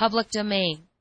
public domain.